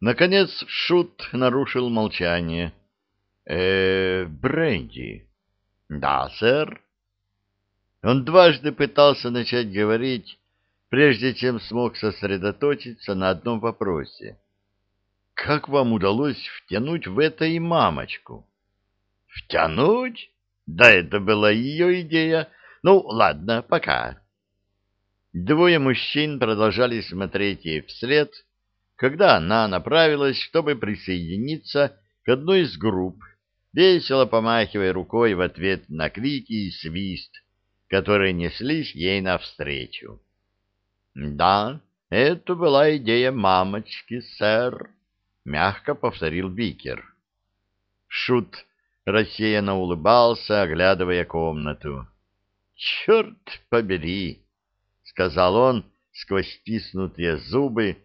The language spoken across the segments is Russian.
Наконец Шут нарушил молчание. э Бренди. Да, сэр. Он дважды пытался начать говорить, прежде чем смог сосредоточиться на одном вопросе. Как вам удалось втянуть в это и мамочку? Втянуть? Да это была ее идея. Ну, ладно, пока. Двое мужчин продолжали смотреть ей вслед, когда она направилась, чтобы присоединиться к одной из групп, весело помахивая рукой в ответ на крики и свист, которые неслись ей навстречу. «Да, это была идея мамочки, сэр», — мягко повторил Бикер. Шут рассеянно улыбался, оглядывая комнату. «Черт побери!» — сказал он сквозь стиснутые зубы,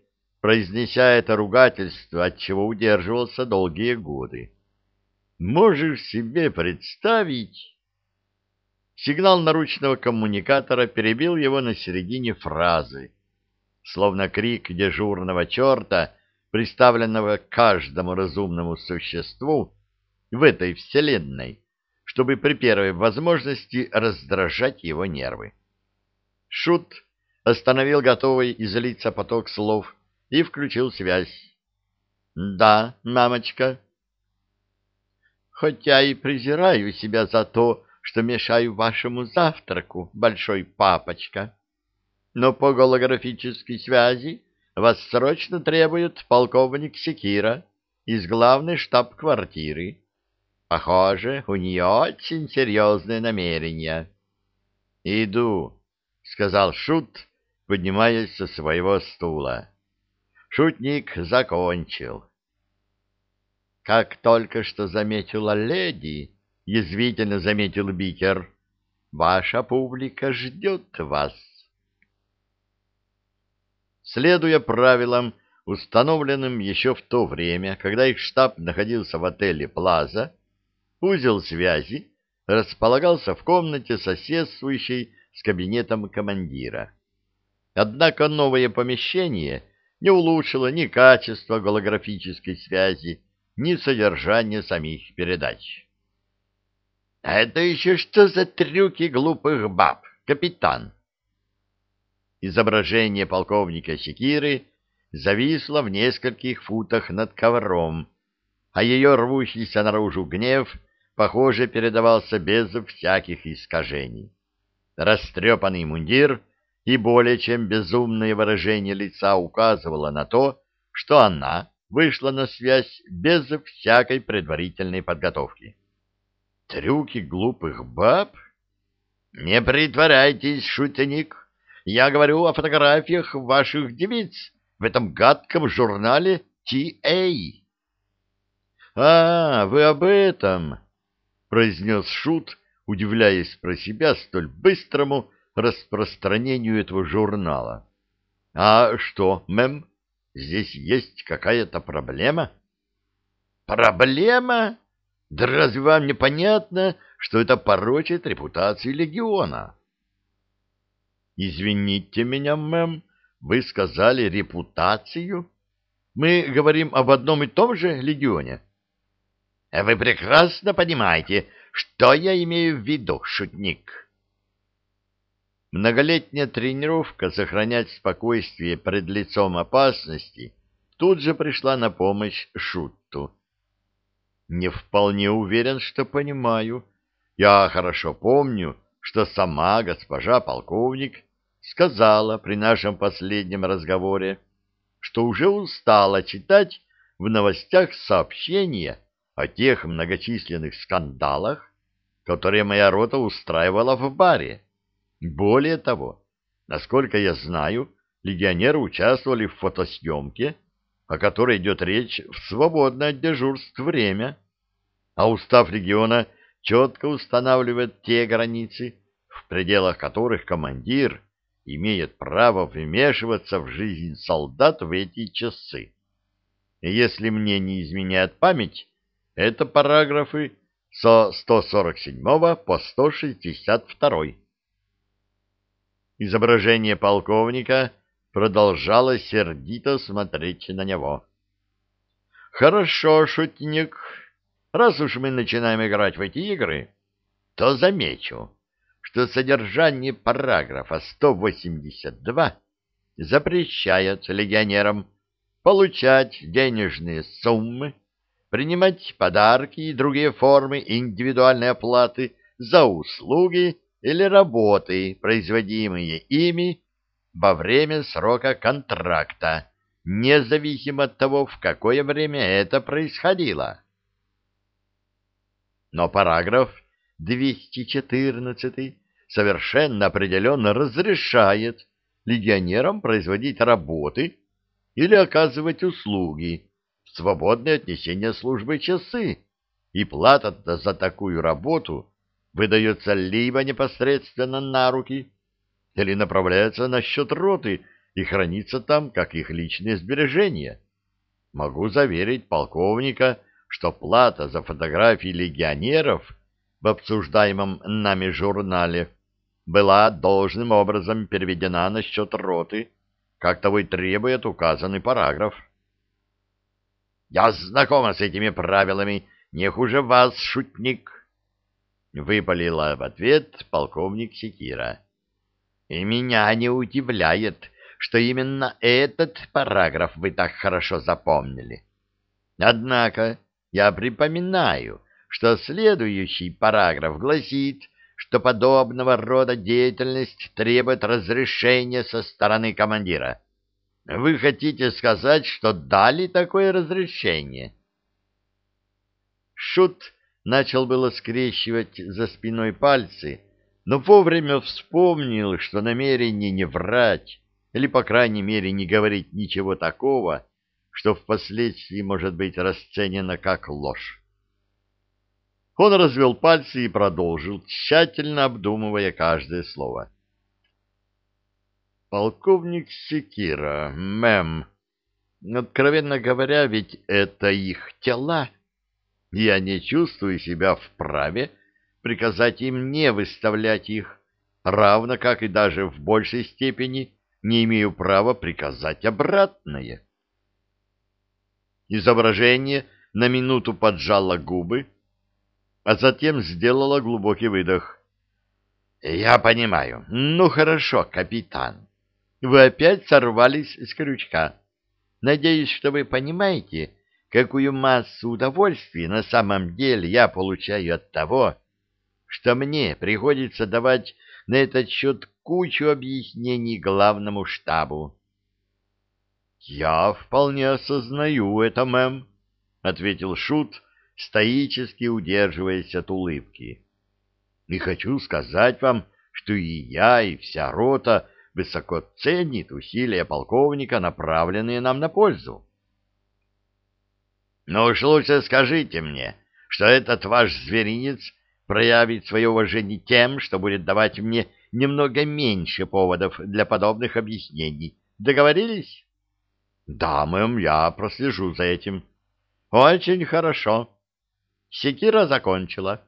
произнеся это ругательство, от чего удерживался долгие годы. «Можешь себе представить...» Сигнал наручного коммуникатора перебил его на середине фразы, словно крик дежурного черта, приставленного к каждому разумному существу в этой вселенной, чтобы при первой возможности раздражать его нервы. Шут остановил готовый излиться поток слов и включил связь. «Да, мамочка». «Хотя и презираю себя за то, что мешаю вашему завтраку, большой папочка. Но по голографической связи вас срочно требует полковник Секира из главной штаб-квартиры. Похоже, у нее очень серьезные намерения. — Иду, — сказал Шут, поднимаясь со своего стула. Шутник закончил. Как только что заметила леди, — язвительно заметил Бикер. — Ваша публика ждет вас. Следуя правилам, установленным еще в то время, когда их штаб находился в отеле «Плаза», узел связи располагался в комнате, соседствующей с кабинетом командира. Однако новое помещение не улучшило ни качество голографической связи, ни содержание самих передач. А это еще что за трюки глупых баб, капитан? Изображение полковника Секиры зависло в нескольких футах над ковром, а ее рвущийся наружу гнев, похоже, передавался без всяких искажений. Растрепанный мундир и более чем безумное выражение лица указывало на то, что она вышла на связь без всякой предварительной подготовки. Трюки глупых баб? Не притворяйтесь, шутеник. Я говорю о фотографиях ваших девиц в этом гадком журнале T.A. А, вы об этом, произнес шут, удивляясь про себя столь быстрому распространению этого журнала. А что, мэм, здесь есть какая-то проблема? Проблема? Да разве вам не понятно, что это порочит репутацию легиона? Извините меня, мэм, вы сказали репутацию? Мы говорим об одном и том же легионе. Вы прекрасно понимаете, что я имею в виду, шутник. Многолетняя тренировка сохранять спокойствие пред лицом опасности тут же пришла на помощь Шутту. Не вполне уверен, что понимаю. Я хорошо помню, что сама госпожа полковник сказала при нашем последнем разговоре, что уже устала читать в новостях сообщения о тех многочисленных скандалах, которые моя рота устраивала в баре. Более того, насколько я знаю, легионеры участвовали в фотосъемке, о которой идет речь в свободное от дежурств время а устав региона четко устанавливает те границы, в пределах которых командир имеет право вмешиваться в жизнь солдат в эти часы. Если мне не изменяет память, это параграфы со 147 по 162. Изображение полковника продолжало сердито смотреть на него. Хорошо, шутник. Раз уж мы начинаем играть в эти игры, то замечу, что содержание параграфа 182 запрещает легионерам получать денежные суммы, принимать подарки и другие формы индивидуальной оплаты за услуги или работы, производимые ими во время срока контракта, независимо от того, в какое время это происходило. Но параграф 214 совершенно определенно разрешает легионерам производить работы или оказывать услуги в свободное отнесение службы часы, и плата за такую работу выдается либо непосредственно на руки, или направляется на счет роты и хранится там, как их личные сбережения. Могу заверить полковника, что плата за фотографии легионеров в обсуждаемом нами журнале была должным образом переведена на счет роты, как того и требует указанный параграф. «Я знакома с этими правилами, не хуже вас, шутник!» — выпалила в ответ полковник Секира. «И меня не удивляет, что именно этот параграф вы так хорошо запомнили. Однако я припоминаю, что следующий параграф гласит, что подобного рода деятельность требует разрешения со стороны командира. Вы хотите сказать, что дали такое разрешение? Шут начал было скрещивать за спиной пальцы, но вовремя вспомнил, что намерение не врать, или, по крайней мере, не говорить ничего такого, что впоследствии может быть расценено как ложь. Он развел пальцы и продолжил, тщательно обдумывая каждое слово. «Полковник Секира, мэм, откровенно говоря, ведь это их тела. Я не чувствую себя вправе приказать им не выставлять их, равно как и даже в большей степени не имею права приказать обратное». Изображение на минуту поджало губы, а затем сделала глубокий выдох. «Я понимаю. Ну, хорошо, капитан. Вы опять сорвались с крючка. Надеюсь, что вы понимаете, какую массу удовольствия на самом деле я получаю от того, что мне приходится давать на этот счет кучу объяснений главному штабу». «Я вполне осознаю это, мэм», — ответил Шут, — стоически удерживаясь от улыбки. И хочу сказать вам, что и я, и вся рота высоко ценит усилия полковника, направленные нам на пользу. Но уж лучше скажите мне, что этот ваш зверинец проявит свое уважение тем, что будет давать мне немного меньше поводов для подобных объяснений. Договорились? Да, мэм, я прослежу за этим. Очень хорошо. Секира закончила.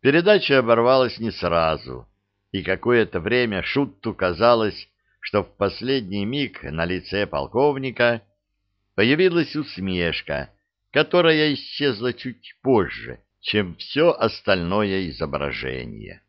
Передача оборвалась не сразу, и какое-то время Шутту казалось, что в последний миг на лице полковника появилась усмешка, которая исчезла чуть позже, чем все остальное изображение.